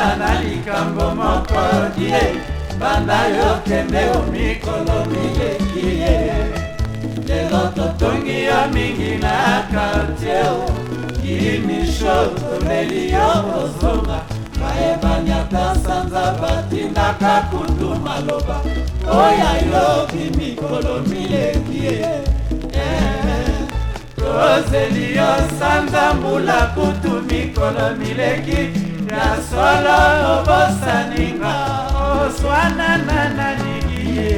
kobanda na likambo moko die banda yokende omikolo mileki ye lelo totongi yo mingi na kartie kimisho toneli yo ozonga bayebanyata sanza batindaka kundu maloba oya yobi mikolo mileki ye tozeli eh. yo sanza mbula kutu mikolo mileki ya solo obosaninga oswanana na ligiye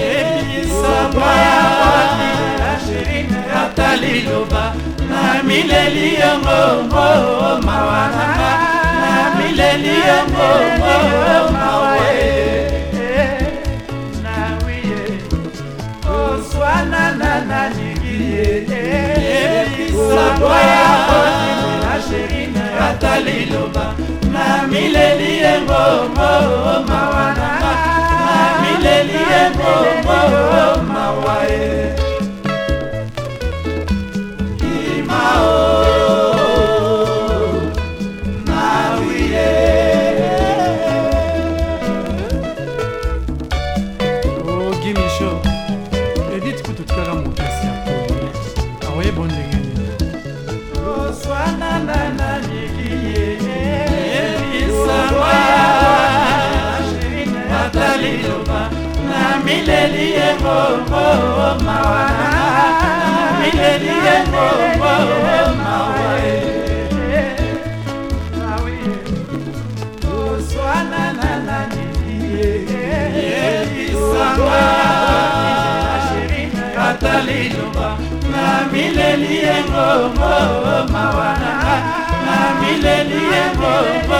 yebisobo ya botilasherine ata liloba na mileli yongongo mawananga na mileli yongongo mawae oswanana na ligiye yebisobo ya botilasherine liloba mamileli yengo mo mawana mamileli yengo mo mawae mileli ye momo mawa mileli ye momo mawa oswana na nani yebisanga ata liloba na mileli ye momo mawa na mileli ye momo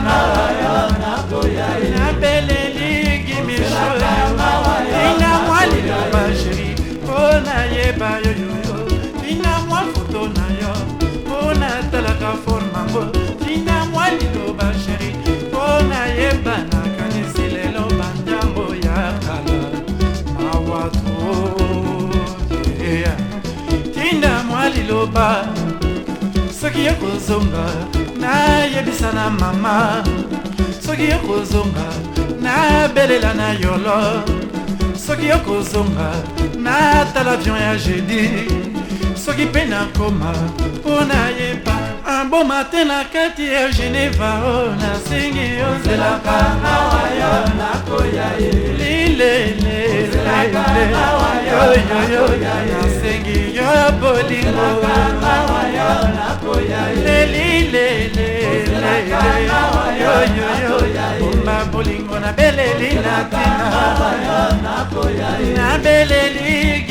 koloba soki okozonga nayebisa na mama soki okozonga nabelela na yolo soki okozonga natala avion ya jedi soki mpe nakoma mpo nayeba na boma te na kati ya geneva o oh, nasengi ozelaka awa yo nakoya ye lilelelelnasengi yo bolingo lelileleleloma bolingo nabeleli na tina nabeleli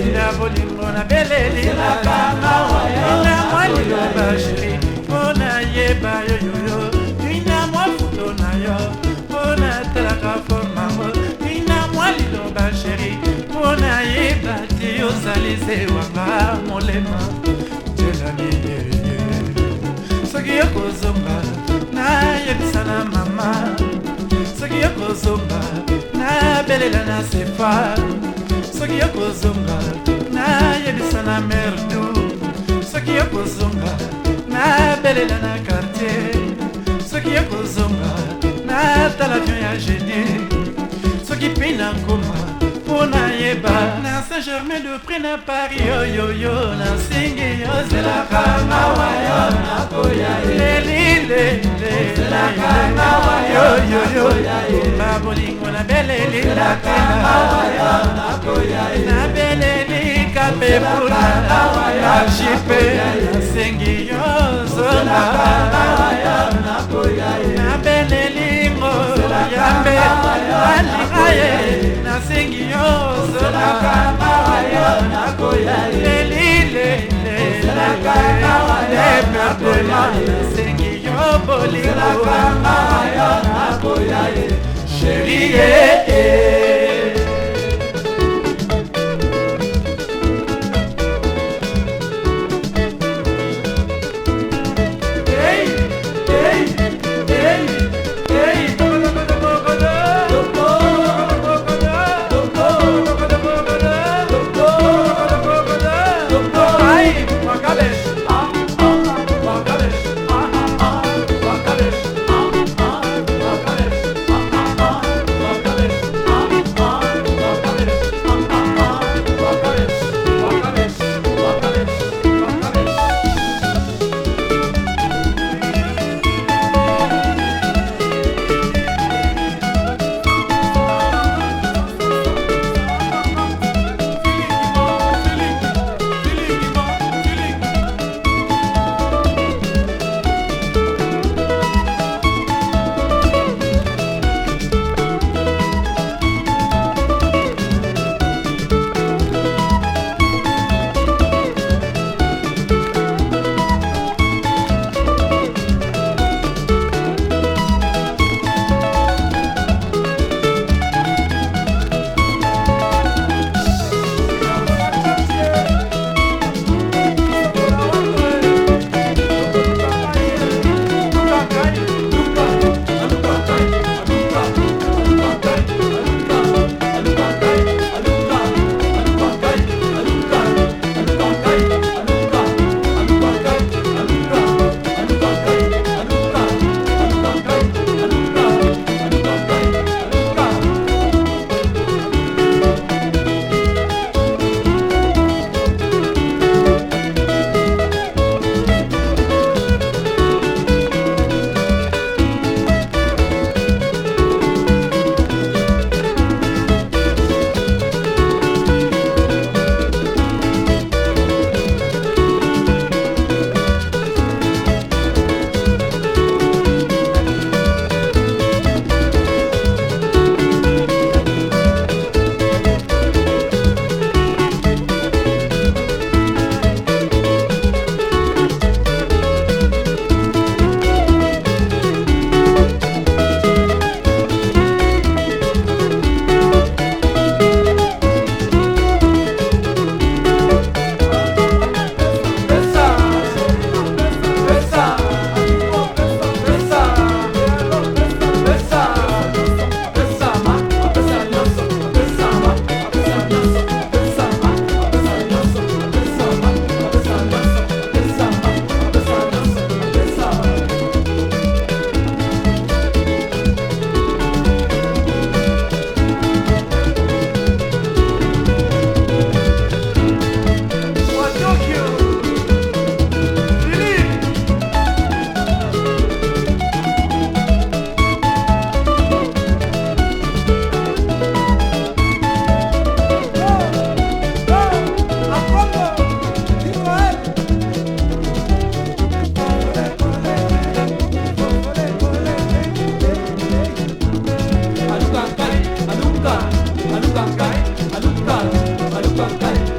ina bolingo na belelilaka ina mwa lilobashri mpo na yeba yoyoyo ina mwa futo na yo mpo na telaka formango ina mwa lilobashri mpo na yeba te ozali zewanga molema telanineye soki yokozonga nayebisana ma yokozonga nabelela na sefa soki yokozonga nayebisa na merdu soki yokozonga nabelela na kartier soki yokozonga natala avion ya genie soki mpe na ngoma mpo nayeba na saint germain de pré na paris oyoyo na elemba bolingo nabelelika mpe mpuna ajipe sengi yo zona nabelelingo yambe alinga ye nasengi yo zona lelileleleematema sengi yo bolingo 재미게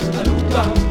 a